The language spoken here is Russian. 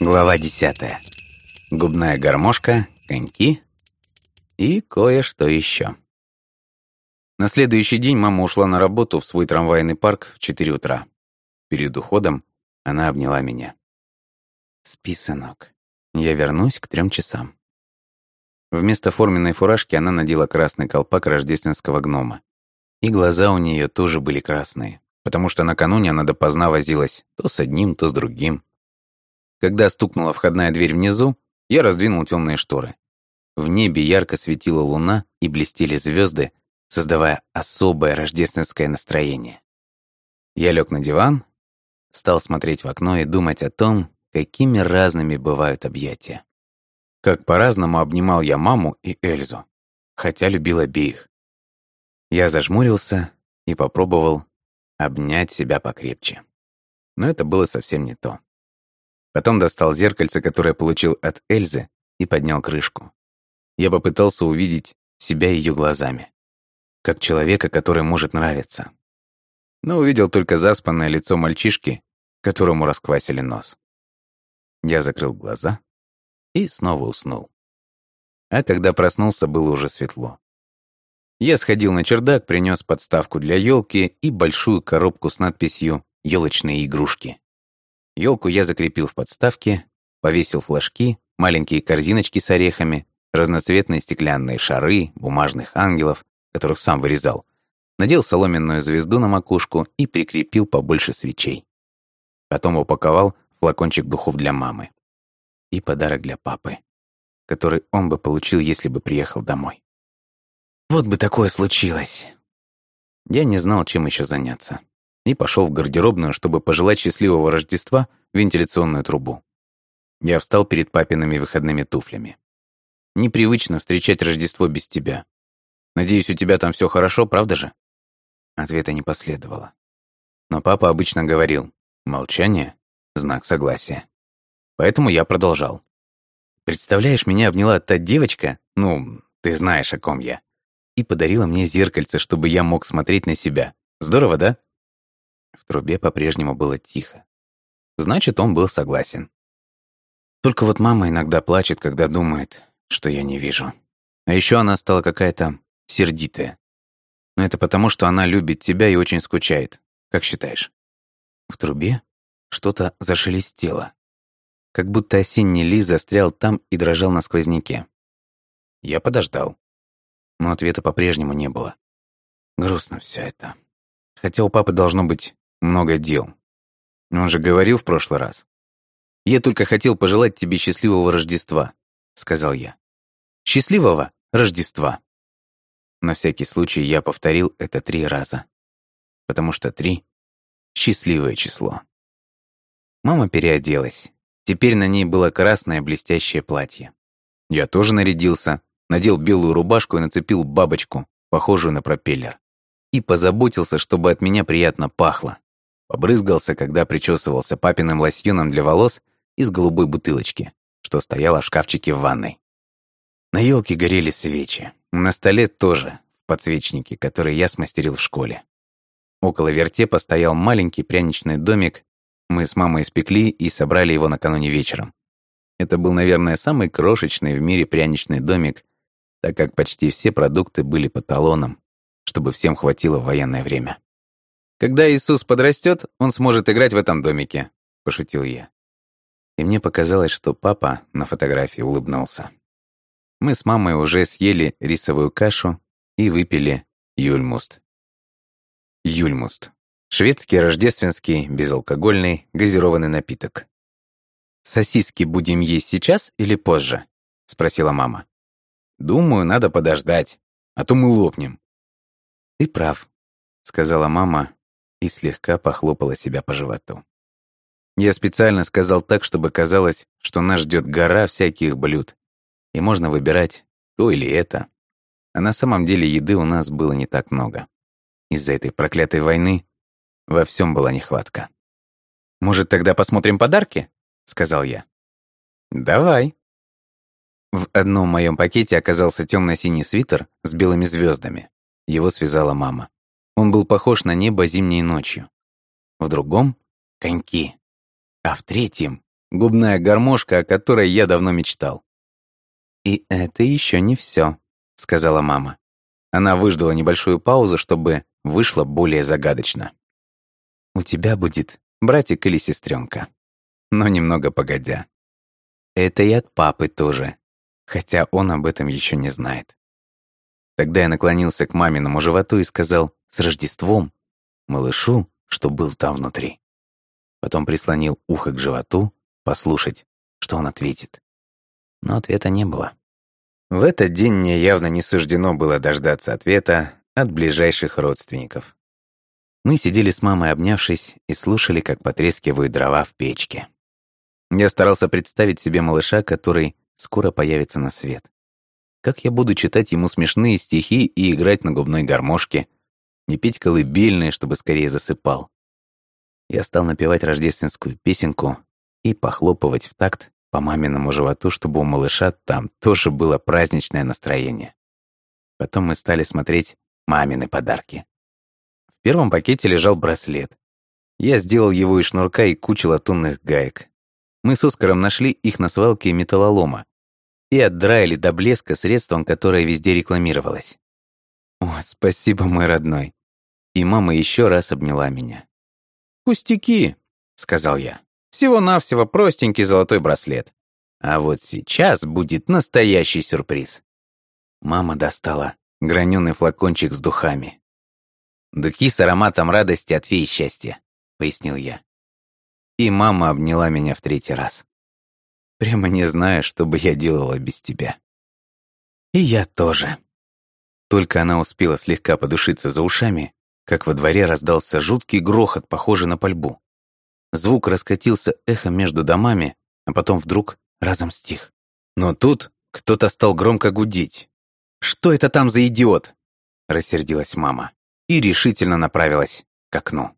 Глава десятая. Губная гармошка, коньки и кое-что еще. На следующий день мама ушла на работу в свой трамвайный парк в 4 утра. Перед уходом она обняла меня. «Спи, сынок. Я вернусь к трем часам». Вместо форменной фуражки она надела красный колпак рождественского гнома. И глаза у нее тоже были красные, потому что накануне она допоздна возилась то с одним, то с другим. Когда стукнула входная дверь внизу, я раздвинул темные шторы. В небе ярко светила луна и блестели звезды, создавая особое рождественское настроение. Я лег на диван, стал смотреть в окно и думать о том, какими разными бывают объятия. Как по-разному обнимал я маму и Эльзу, хотя любил обеих. Я зажмурился и попробовал обнять себя покрепче. Но это было совсем не то. Потом достал зеркальце, которое получил от Эльзы, и поднял крышку. Я попытался увидеть себя ее глазами, как человека, который может нравиться. Но увидел только заспанное лицо мальчишки, которому расквасили нос. Я закрыл глаза и снова уснул. А когда проснулся, было уже светло. Я сходил на чердак, принес подставку для елки и большую коробку с надписью «Елочные игрушки». Елку я закрепил в подставке, повесил флажки, маленькие корзиночки с орехами, разноцветные стеклянные шары, бумажных ангелов, которых сам вырезал, надел соломенную звезду на макушку и прикрепил побольше свечей. Потом упаковал флакончик духов для мамы и подарок для папы, который он бы получил, если бы приехал домой. Вот бы такое случилось. Я не знал, чем еще заняться и пошел в гардеробную, чтобы пожелать счастливого Рождества в вентиляционную трубу. Я встал перед папиными выходными туфлями. Непривычно встречать Рождество без тебя. Надеюсь, у тебя там все хорошо, правда же? Ответа не последовало. Но папа обычно говорил, молчание — знак согласия. Поэтому я продолжал. Представляешь, меня обняла та девочка, ну, ты знаешь, о ком я, и подарила мне зеркальце, чтобы я мог смотреть на себя. Здорово, да? Трубе по-прежнему было тихо. Значит, он был согласен. Только вот мама иногда плачет, когда думает, что я не вижу. А еще она стала какая-то сердитая. Но это потому, что она любит тебя и очень скучает. Как считаешь? В трубе что-то зашелестело. Как будто осенний лист застрял там и дрожал на сквозняке. Я подождал. Но ответа по-прежнему не было. Грустно все это. Хотя у папы должно быть много дел. Он же говорил в прошлый раз. «Я только хотел пожелать тебе счастливого Рождества», — сказал я. «Счастливого Рождества». На всякий случай я повторил это три раза. Потому что три — счастливое число. Мама переоделась. Теперь на ней было красное блестящее платье. Я тоже нарядился, надел белую рубашку и нацепил бабочку, похожую на пропеллер. И позаботился, чтобы от меня приятно пахло. Побрызгался, когда причесывался папиным лосьоном для волос из голубой бутылочки, что стояла в шкафчике в ванной. На елке горели свечи. На столе тоже, в подсвечнике, который я смастерил в школе. Около вертепа стоял маленький пряничный домик. Мы с мамой испекли и собрали его накануне вечером. Это был, наверное, самый крошечный в мире пряничный домик, так как почти все продукты были по талонам, чтобы всем хватило в военное время. Когда Иисус подрастет, он сможет играть в этом домике», — пошутил я. И мне показалось, что папа на фотографии улыбнулся. Мы с мамой уже съели рисовую кашу и выпили юльмуст. Юльмуст. Шведский рождественский безалкогольный газированный напиток. «Сосиски будем есть сейчас или позже?» — спросила мама. «Думаю, надо подождать, а то мы лопнем». «Ты прав», — сказала мама и слегка похлопала себя по животу. Я специально сказал так, чтобы казалось, что нас ждет гора всяких блюд, и можно выбирать то или это. А на самом деле еды у нас было не так много. Из-за этой проклятой войны во всем была нехватка. «Может, тогда посмотрим подарки?» — сказал я. «Давай». В одном моем пакете оказался темно-синий свитер с белыми звездами. Его связала мама. Он был похож на небо зимней ночью. В другом — коньки. А в третьем Губная гармошка, о которой я давно мечтал. «И это еще не все», — сказала мама. Она выждала небольшую паузу, чтобы вышло более загадочно. «У тебя будет братик или сестренка, но немного погодя. Это и от папы тоже, хотя он об этом еще не знает». Тогда я наклонился к маминому животу и сказал «С Рождеством!» малышу, что был там внутри. Потом прислонил ухо к животу, послушать, что он ответит. Но ответа не было. В этот день мне явно не суждено было дождаться ответа от ближайших родственников. Мы сидели с мамой, обнявшись, и слушали, как потрескивают дрова в печке. Я старался представить себе малыша, который скоро появится на свет. Как я буду читать ему смешные стихи и играть на губной гармошке, не петь колыбельные, чтобы скорее засыпал. Я стал напевать рождественскую песенку и похлопывать в такт по маминому животу, чтобы у малыша там тоже было праздничное настроение. Потом мы стали смотреть мамины подарки. В первом пакете лежал браслет. Я сделал его из шнурка и кучи латунных гаек. Мы с Оскаром нашли их на свалке металлолома и отдраили до блеска средством, которое везде рекламировалось. О, спасибо, мой родной. И мама еще раз обняла меня. «Пустяки», — сказал я. Всего-навсего простенький золотой браслет. А вот сейчас будет настоящий сюрприз. Мама достала граненый флакончик с духами. «Духи с ароматом радости от феи счастья», — пояснил я. И мама обняла меня в третий раз. Прямо не знаю, что бы я делала без тебя. И я тоже. Только она успела слегка подушиться за ушами, как во дворе раздался жуткий грохот, похожий на пальбу. Звук раскатился эхом между домами, а потом вдруг разом стих. Но тут кто-то стал громко гудить. «Что это там за идиот?» — рассердилась мама и решительно направилась к окну.